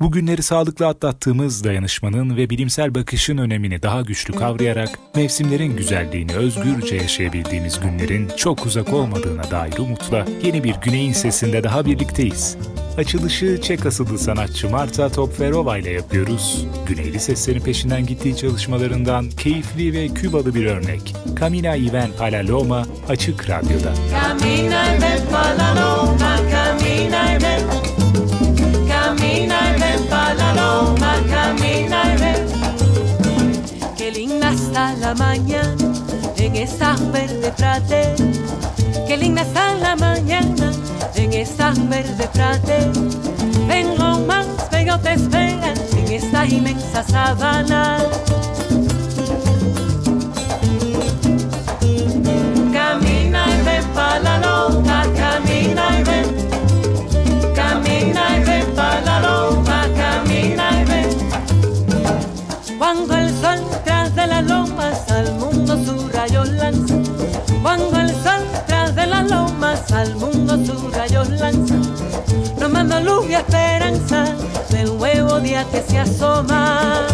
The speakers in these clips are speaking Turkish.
Bugünleri sağlıklı atlattığımız dayanışmanın ve bilimsel bakışın önemini daha güçlü kavrayarak mevsimlerin güzelliğini özgürce yaşayabildiğimiz günlerin çok uzak olmadığına dair umutla yeni bir Güney'in sesinde daha birlikteyiz. Açılışı Çek asıllı sanatçı Marta Topferova ile yapıyoruz. Güneyli seslerin peşinden gittiği çalışmalarından keyifli ve kübalı bir örnek. Camina Iven Palaloma Açık Radyo'da. Camina Iven Palaloma, Camina Iven Camina mañana en esa verde prate. Qué linda la mañana en esa verde prate. Ven más, vengo te espera en esta inmensa sabana. Camina y ven pa' la Cuando el sol tras de las lomas al mundo su rayos lanza. Nos manda luz y esperanza del nuevo día que se asoma.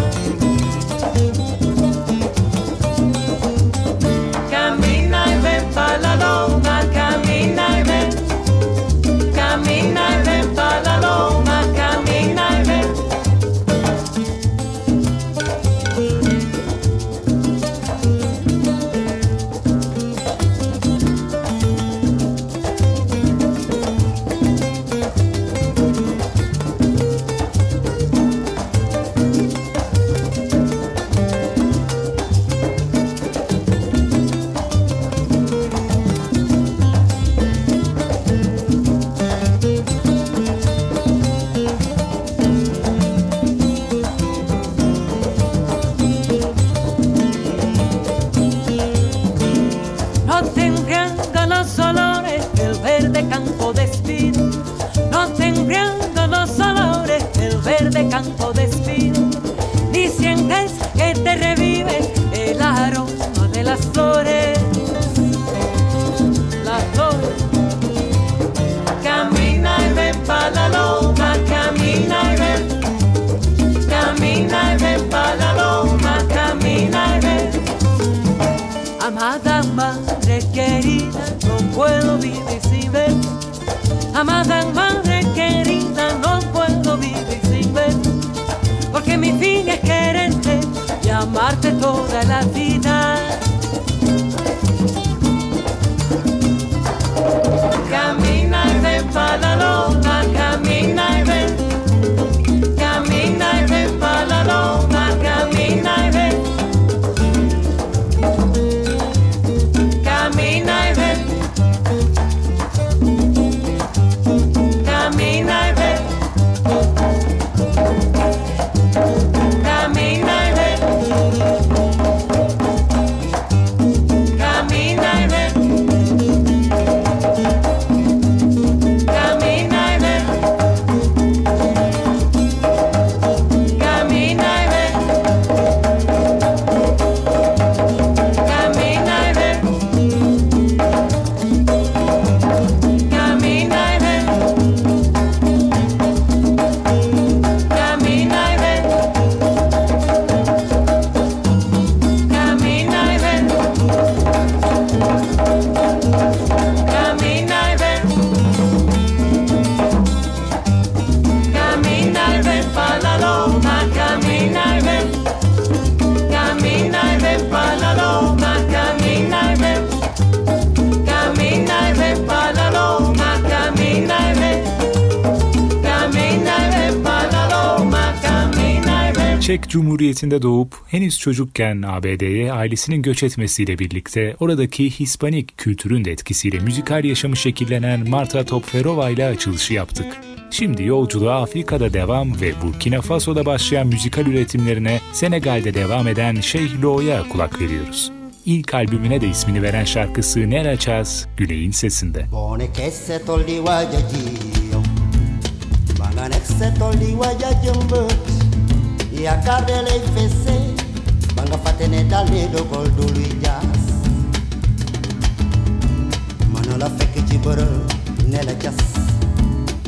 Cumhuriyeti'nde doğup henüz çocukken ABD'ye ailesinin göç etmesiyle birlikte oradaki Hispanik kültürün de etkisiyle müzikal yaşamı şekillenen Marta Topferova ile açılışı yaptık. Şimdi yolculuğa Afrika'da devam ve Burkina Faso'da başlayan müzikal üretimlerine Senegal'de devam eden Şeyh Lo'ya kulak veriyoruz. İlk albümüne de ismini veren şarkısı Nera Chaz, Güney'in sesinde. Ili akabele ifese Banga fatene daledo goldulu ijas Manola feke jiboro Nela jas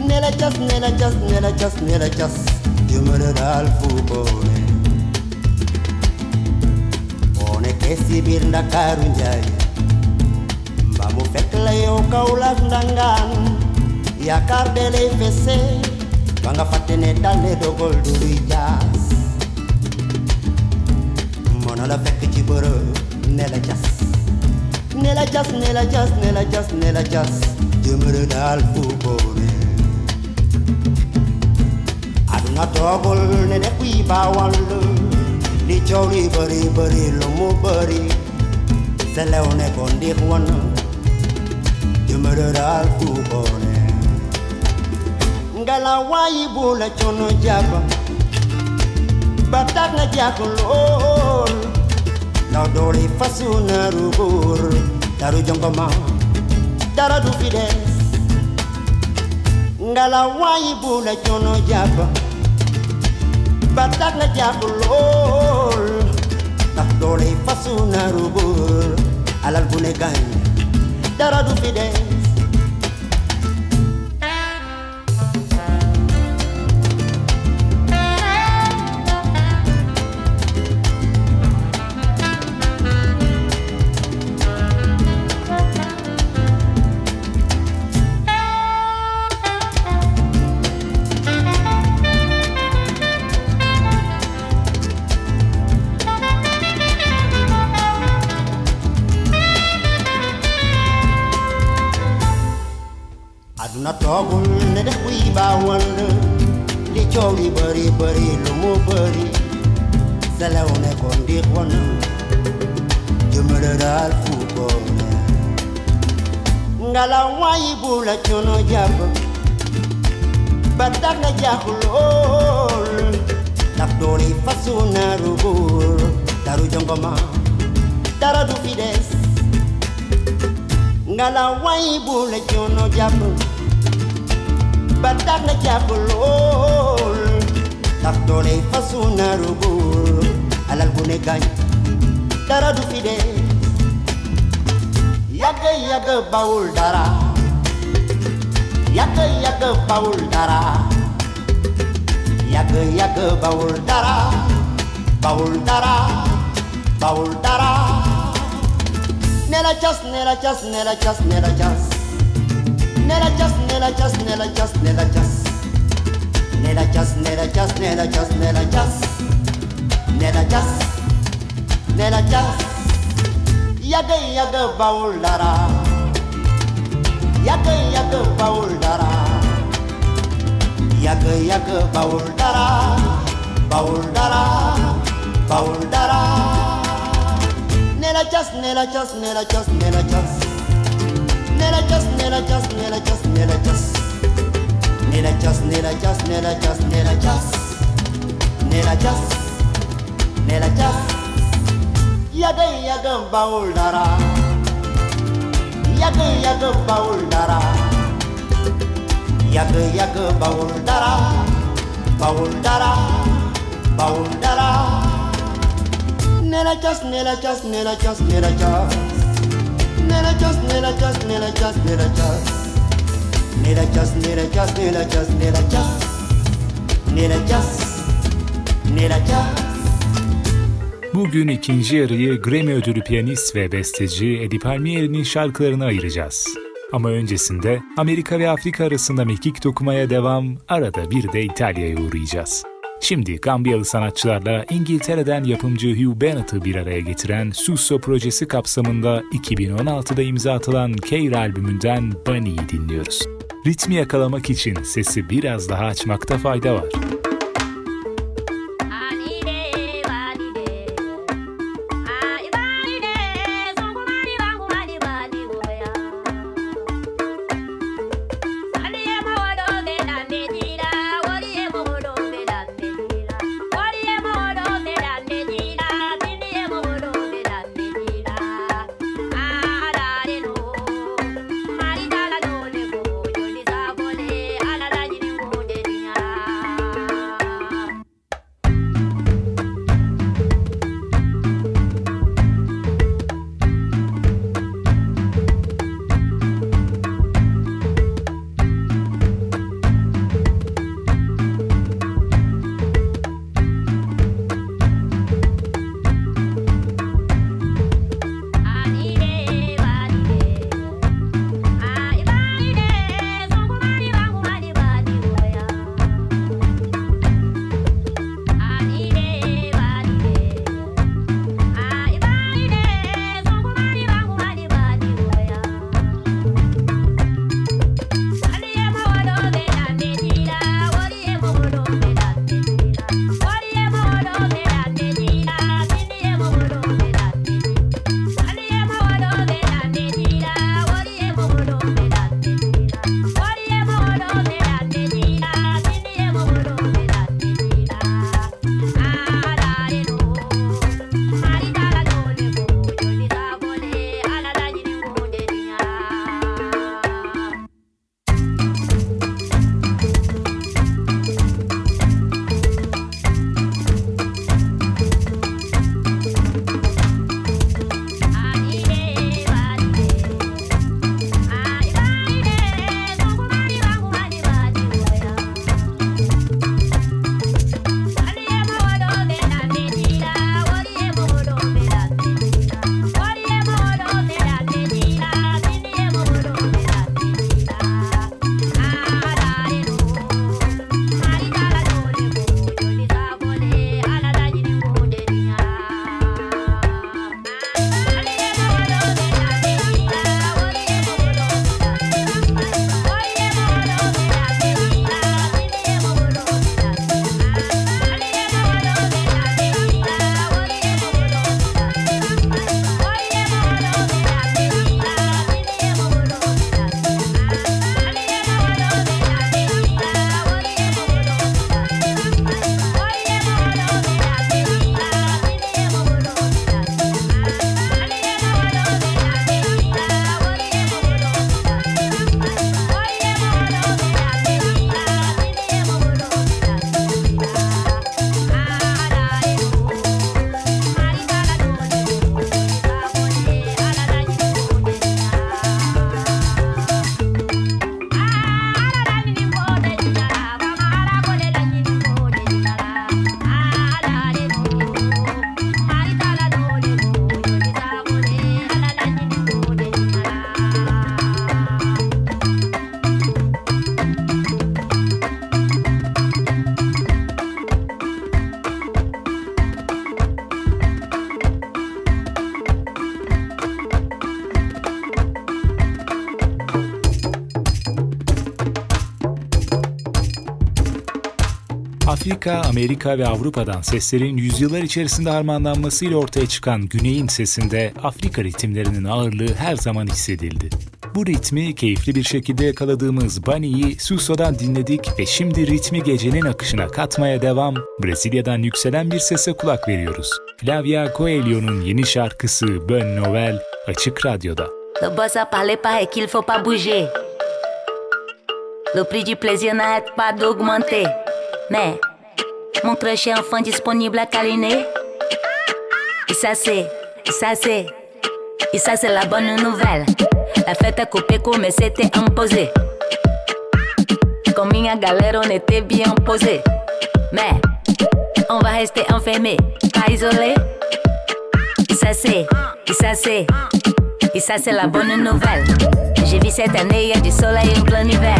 Nela jas, nela jas, nela jas, nela jas Jumere dal fubone. One kesi bir ndakaru njaye Mbamu fekle yo kaulak ndangan. Yakardele ifese Banga fatene daledo goldulu ijas mëna la fekk ci bërëb ne la jas. Ne la jas ne la jas ne la jas ne la jas. Jëmale daal fu boone aduna toogul ne ne kuy baawal li coow li bëri bëri lu mu bëri selew ne ko ndiix wan jëmale daal fu boone ngala waayi bu la coono jàpp bor na doli fasuna rubur daru jongoma dara du fides ngala wai bula jono jab batak na jabulol na doli fasuna rubur alal bunegan dara du fides con Tijuana, yo me le al fútbol. Ngala wai bula chono jab, batak na jahulol, tak fasuna rubur, daru jongoma, daradu fides. Ngala wai bula chono jab, batak na jahulol, tak doni fasuna rubur. Alal bu ne dara du fi dee yàgg yàgg bawul dara yàgg yàgg bawul dara yàgg yàgg bawul dara bawul dara bawul dara ne la cas ne la cas ne la cas ne la cas ne la cas ne la cas ne la cas ne la cas ne la nena jas nena jas yade yade baulara yade yade baulara yade yade baulara baulara baulara nena jas nena jas nena jas nena jas nena jas nena jas nena jas nena jas nena jas nena jas nena jas nena jas nena jas melacas Yagın yagın bavullara Yagın yagın bavullara Yagın yagın bavullara Bavullara Bavullara Nelacas nelacas nelacas nelacas Nelacas nelacas nelacas nelacas Nelacas nelacas nelacas nelacas Nelacas Nelacas Bugün ikinci yarıyı Grammy ödülü piyanist ve besteci Eddie Palmieri'nin şarkılarına ayıracağız. Ama öncesinde Amerika ve Afrika arasında mekik dokumaya devam, arada bir de İtalya'ya uğrayacağız. Şimdi Gambiyalı sanatçılarla İngiltere'den yapımcı Hugh Bennett'ı bir araya getiren Suso projesi kapsamında 2016'da imza atılan Care albümünden Bunny'i dinliyoruz. Ritmi yakalamak için sesi biraz daha açmakta fayda var. Afrika, Amerika ve Avrupa'dan seslerin yüzyıllar içerisinde harmanlanmasıyla ortaya çıkan Güney'in sesinde Afrika ritimlerinin ağırlığı her zaman hissedildi. Bu ritmi keyifli bir şekilde yakaladığımız Bunny'yi Suso'dan dinledik ve şimdi ritmi gecenin akışına katmaya devam, Brezilya'dan yükselen bir sese kulak veriyoruz. Flavia Coelho'nun yeni şarkısı Bön Novel Açık Radyo'da. Le prix du plaisir n'arrête pas d'augmenter. Mais mon très cher enfant disponible à câliner. Et ça c'est, ça c'est, et ça c'est la bonne nouvelle. La fête a coupé comme c'était imposé. Comme minha galera on était bien posé. Mais on va rester enfermé, pas isolé. Et ça c'est, et ça c'est, et ça c'est la bonne nouvelle. J'ai vu cette année, y a du soleil en plein hiver.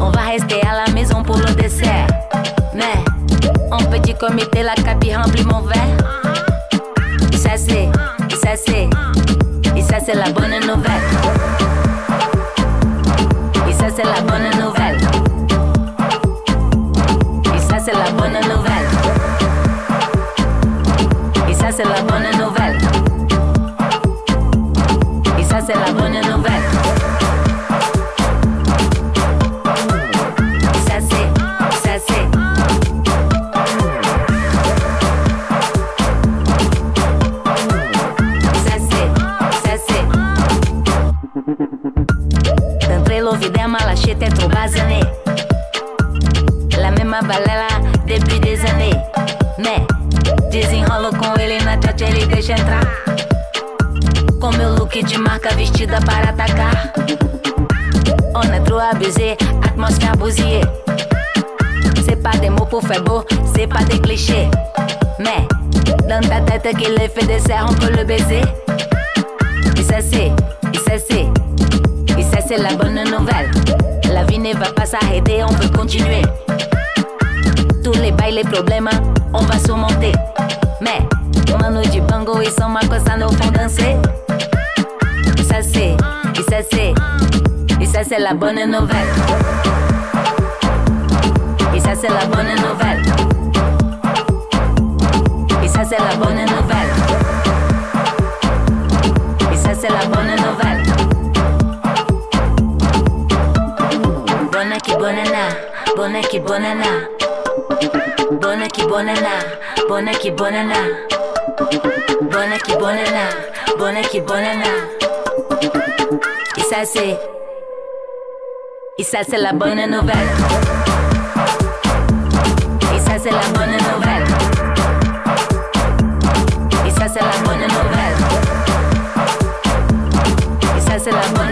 On va rester à la maison pour le dessert. Mais en petit comité, la cabine remplit mon verre. Ça c'est, ça c'est, et ça c'est la bonne nouvelle. Et ça c'est la bonne nouvelle. Et ça c'est la bonne nouvelle. Et ça c'est la bonne nouvelle. Et ça c'est la bonne nouvelle. Mal acheté t'es trop basané. La mesma balela depuis des années. Mais desenrolo com ele na chat, ele deixa entrar. Com meu look de marca vestida para atacar. On a trop abusé, atmosphère bousillée. C'est pas des mots pour faire beau, c'est pas des clichés. Mais dans ta tête qu'il est fait dessert, on peut le baiser. Et ça c'est, et ça c'est, c'est la bonne nouvelle. La vie ne va pas s'arrêter, on peut continuer. Tous les bails, les problèmes, on va surmonter. Mais, mano de bango et son macossa nous font danser. Et ça c'est, et ça c'est, et ça c'est la bonne nouvelle. Et ça c'est la bonne nouvelle. Et ça c'est la bonne nouvelle. Et ça c'est la bonne nouvelle. Bonne qui bonana, bonne qui bonana. Bonne qui bonana, bonne qui bonana. Bonne qui bonana, bonne qui bonana. Et ça c'est, et ça c'est la bonne nouvelle. Et ça c'est la bonne nouvelle. Et ça c'est la bonne nouvelle. Et ça c'est la bonne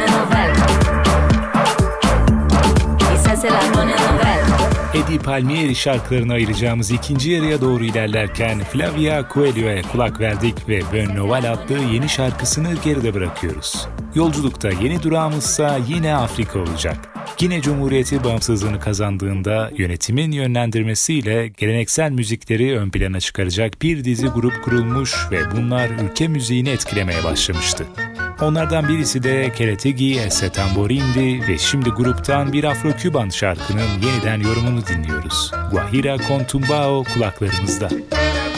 Eddie Palmieri şarkılarına ayıracağımız ikinci yarıya doğru ilerlerken Flavia Coelho'ya kulak verdik ve Bön Novel adlı yeni şarkısını geride bırakıyoruz. Yolculukta yeni durağımızsa yine Afrika olacak. Gine Cumhuriyeti bağımsızlığını kazandığında yönetimin yönlendirmesiyle geleneksel müzikleri ön plana çıkaracak bir dizi grup kurulmuş ve bunlar ülke müziğini etkilemeye başlamıştı. Onlardan birisi de Keretegi Esse Tamborindi ve şimdi gruptan bir Afro-Küban şarkının yeniden yorumunu dinliyoruz. Guajira Contumbao kulaklarımızda. Una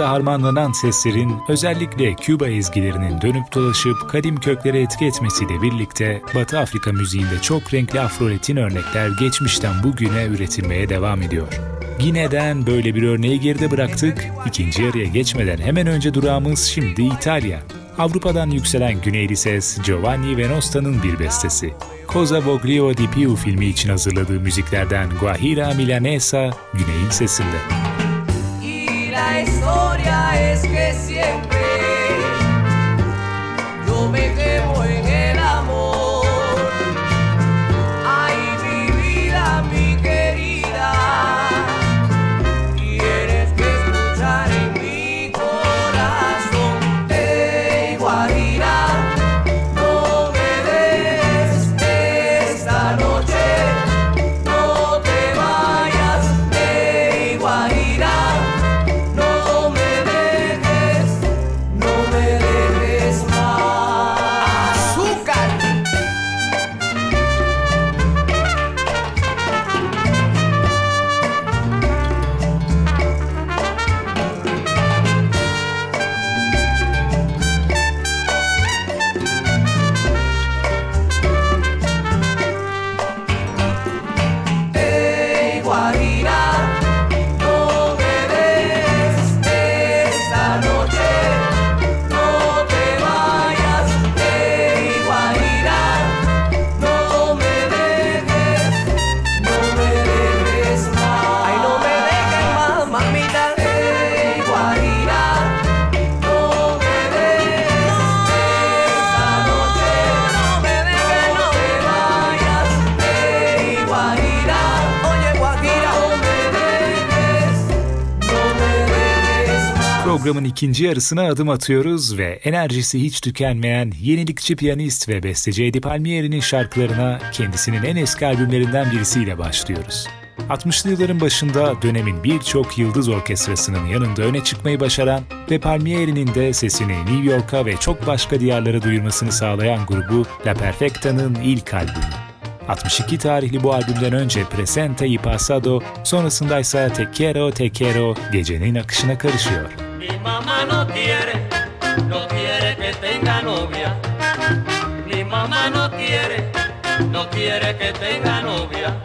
Amerika'da harmanlanan seslerin özellikle Küba ezgilerinin dönüp dolaşıp kadim köklere etki etmesiyle birlikte Batı Afrika müziğinde çok renkli afroletin örnekler geçmişten bugüne üretilmeye devam ediyor. Gine'den böyle bir örneği geride bıraktık. İkinci yarıya geçmeden hemen önce durağımız şimdi İtalya. Avrupa'dan yükselen güneyli ses Giovanni Venosta'nın bir bestesi. Cosa Voglio di Piu filmi için hazırladığı müziklerden Guajira Milanesa, Güney'in sesinde. especie ikinci yarısına adım atıyoruz ve enerjisi hiç tükenmeyen yenilikçi piyanist ve besteci Eddie Palmieri'nin şarkılarına kendisinin en eski albümlerinden birisiyle başlıyoruz. 60'lı yılların başında dönemin birçok yıldız orkestrasının yanında öne çıkmayı başaran ve Palmieri'nin de sesini New York'a ve çok başka diyarlara duyurmasını sağlayan grubu La Perfecta'nın ilk albümü. 62 tarihli bu albümden önce Presente y Pasado, sonrasında ise Te Quiero Te Quiero gecenin akışına karışıyor. Mi mamá no quiere, no quiere que tenga novia. Mi mamá no quiere, no quiere que tenga novia.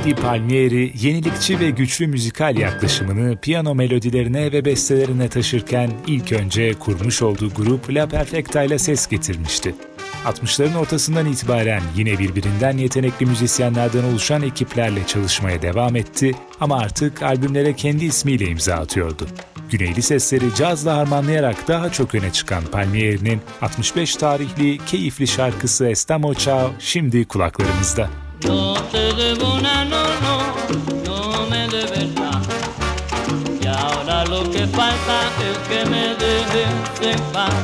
Eddie Palmieri yenilikçi ve güçlü müzikal yaklaşımını piyano melodilerine ve bestelerine taşırken ilk önce kurmuş olduğu grup La Perfecta ile ses getirmişti. 60'ların ortasından itibaren yine birbirinden yetenekli müzisyenlerden oluşan ekiplerle çalışmaya devam etti ama artık albümlere kendi ismiyle imza atıyordu. Güneyli sesleri cazla harmanlayarak daha çok öne çıkan Palmieri'nin 65 tarihli keyifli şarkısı Estamos Chao şimdi kulaklarımızda. No te debo una, no, no, no me debes nada. Y ahora lo que falta es que me dejes en paz.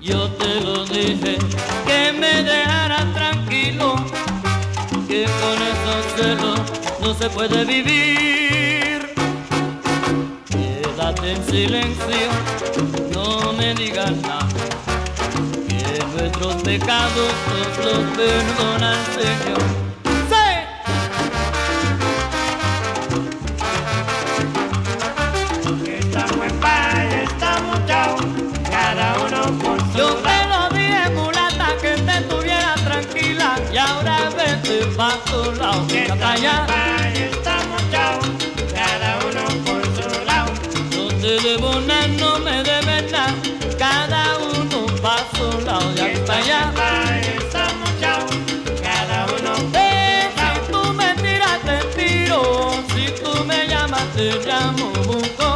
Yo te lo dije, que me dejaras tranquilo, que con esos celos no se puede vivir. Quédate en silencio, no me digas nada nuestros pecados nos los perdona el Señor. ¡Sí! Estamos en paz, estamos chao, cada uno por su Yo te lo dije, mulata, que te estuviera tranquila y ahora vete pa' tu lado, mira pa' allá. llamo Bucó.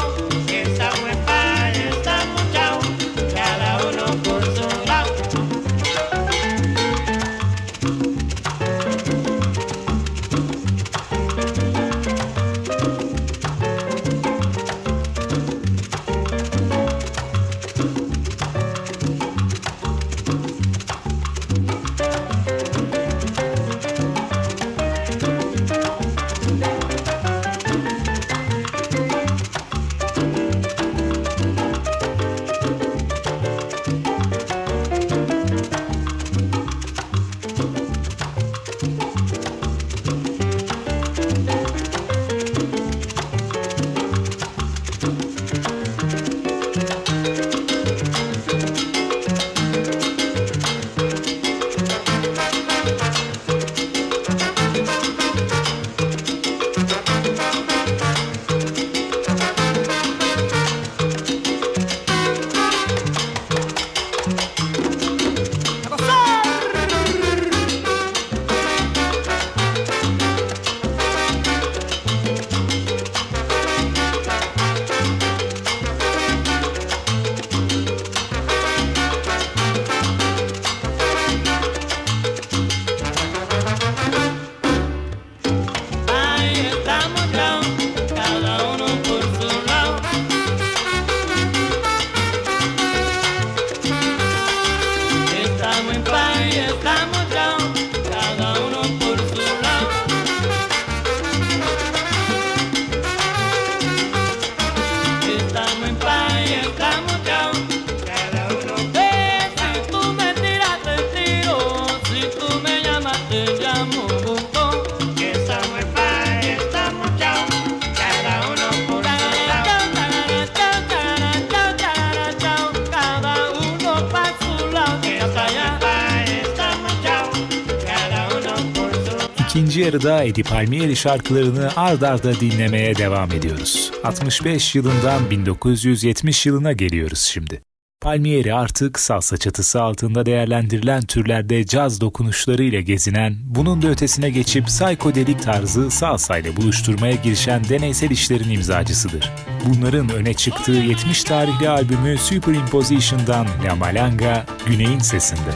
Yarıda Eddie Palmieri şarkılarını ard arda dinlemeye devam ediyoruz. 65 yılından 1970 yılına geliyoruz şimdi. Palmieri artık salsa çatısı altında değerlendirilen türlerde caz dokunuşlarıyla gezinen, bunun da ötesine geçip psikodelik tarzı salsa ile buluşturmaya girişen deneysel işlerin imzacısıdır. Bunların öne çıktığı 70 tarihli albümü Superimposition'dan La Malanga, Güney'in sesinde.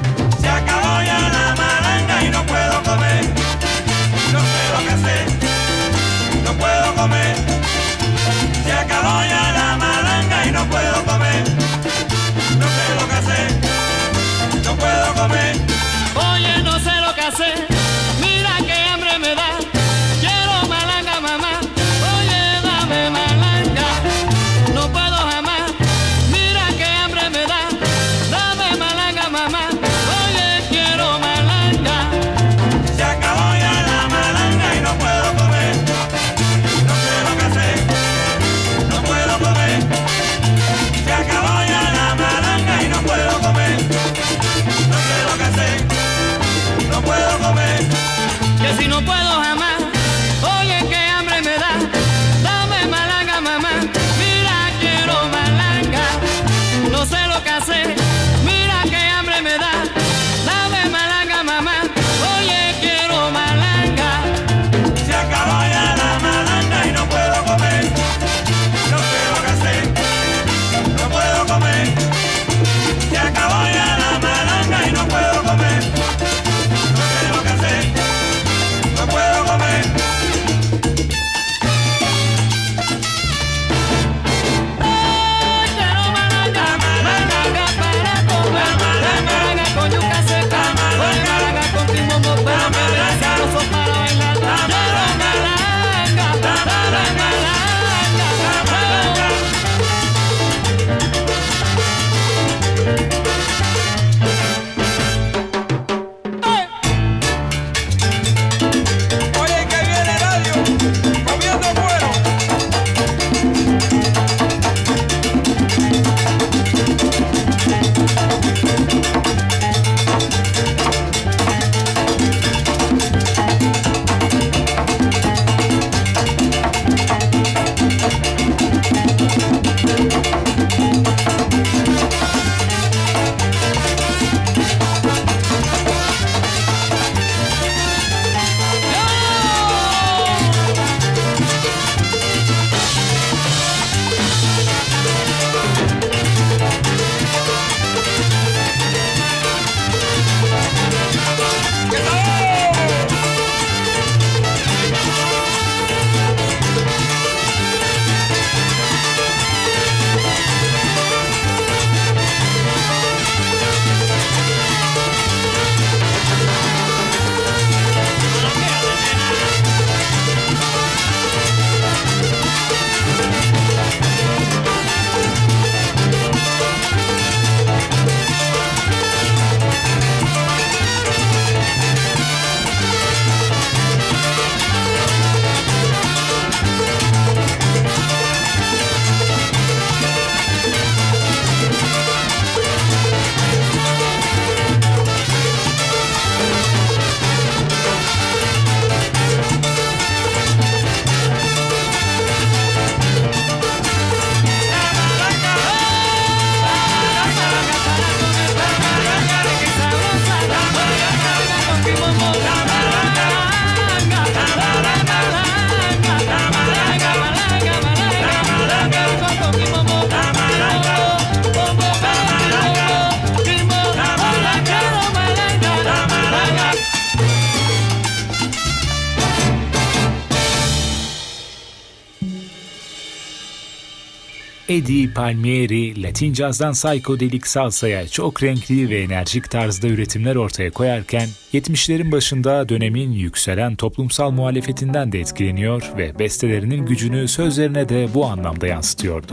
Si no puedo jamás. Palmieri, Latin cazdan psikodelik salsaya çok renkli ve enerjik tarzda üretimler ortaya koyarken, 70'lerin başında dönemin yükselen toplumsal muhalefetinden de etkileniyor ve bestelerinin gücünü sözlerine de bu anlamda yansıtıyordu.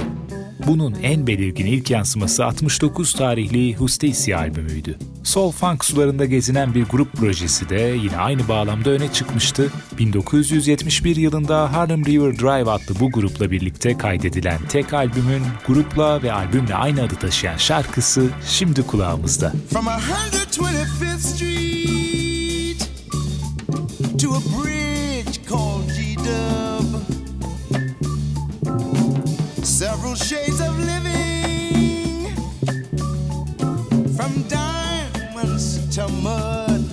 Bunun en belirgin ilk yansıması 69 tarihli Justicia albümüydü. Soul funk sularında gezinen bir grup projesi de yine aynı bağlamda öne çıkmıştı. 1971 yılında Harlem River Drive adlı bu grupla birlikte kaydedilen tek albümün grupla ve albümle aynı adı taşıyan şarkısı şimdi kulağımızda. From 125th Street to a bridge several shades of living from diamonds to mud.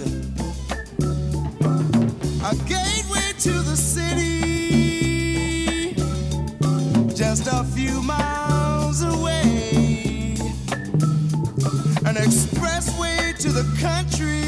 A gateway to the city, just a few miles away. An expressway to the country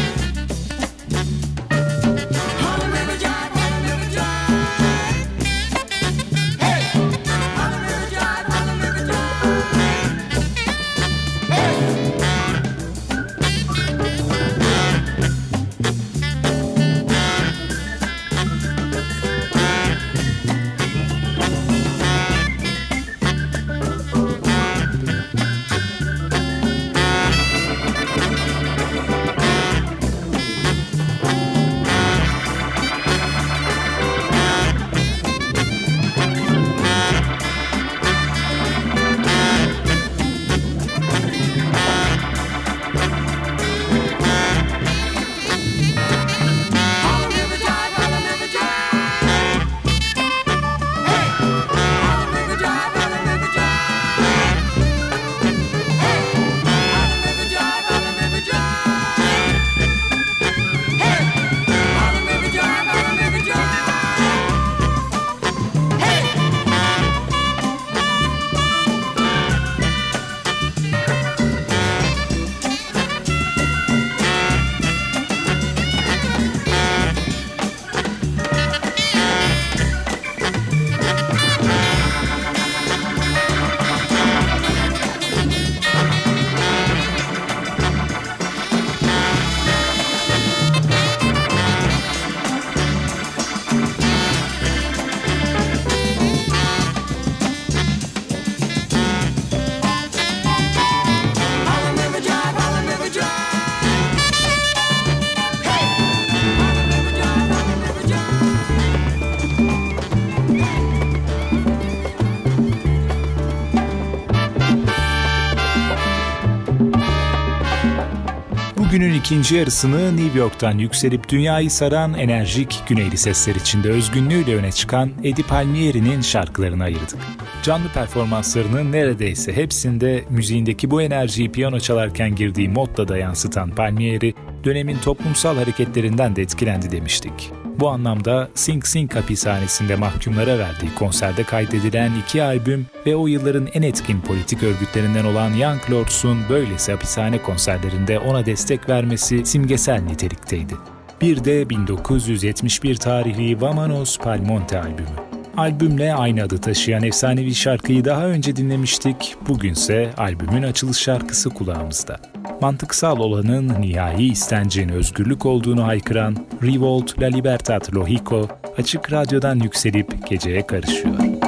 Bugünün ikinci yarısını New York'tan yükselip dünyayı saran enerjik güneyli sesler içinde özgünlüğüyle öne çıkan Eddie Palmieri'nin şarkılarına ayırdık. Canlı performanslarının neredeyse hepsinde müziğindeki bu enerjiyi piyano çalarken girdiği modla da yansıtan Palmieri, dönemin toplumsal hareketlerinden de etkilendi demiştik. Bu anlamda Sing Sing hapishanesinde mahkumlara verdiği konserde kaydedilen iki albüm ve o yılların en etkin politik örgütlerinden olan Young Lords'un böylesi hapishane konserlerinde ona destek vermesi simgesel nitelikteydi. Bir de 1971 tarihli Vamanos Palmonte albümü. Albümle aynı adı taşıyan efsanevi şarkıyı daha önce dinlemiştik, bugünse albümün açılış şarkısı kulağımızda. Mantıksal olanın nihai istencin özgürlük olduğunu haykıran Revolt La Libertad Lohico açık radyodan yükselip geceye karışıyor.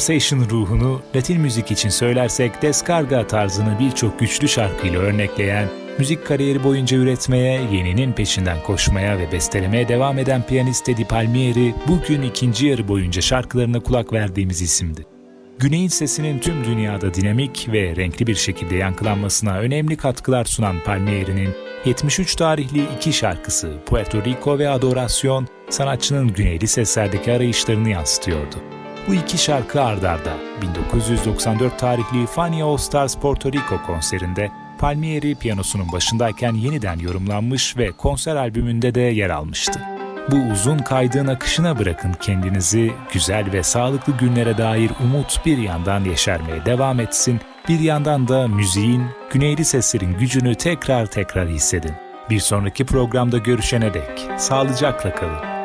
Session ruhunu Latin müzik için söylersek Descarga tarzını birçok güçlü şarkıyla örnekleyen, müzik kariyeri boyunca üretmeye, yeninin peşinden koşmaya ve bestelemeye devam eden piyanist Eddie Palmieri, bugün ikinci yarı boyunca şarkılarına kulak verdiğimiz isimdi. Güney'in sesinin tüm dünyada dinamik ve renkli bir şekilde yankılanmasına önemli katkılar sunan Palmieri'nin 73 tarihli iki şarkısı Puerto Rico ve Adoración sanatçının güneyli seslerdeki arayışlarını yansıtıyordu. Bu iki şarkı ardarda 1994 tarihli Fania All Stars Puerto Rico konserinde Palmieri piyanosunun başındayken yeniden yorumlanmış ve konser albümünde de yer almıştı. Bu uzun kaydığın akışına bırakın kendinizi, güzel ve sağlıklı günlere dair umut bir yandan yeşermeye devam etsin, bir yandan da müziğin, güneyli seslerin gücünü tekrar tekrar hissedin. Bir sonraki programda görüşene dek sağlıcakla kalın.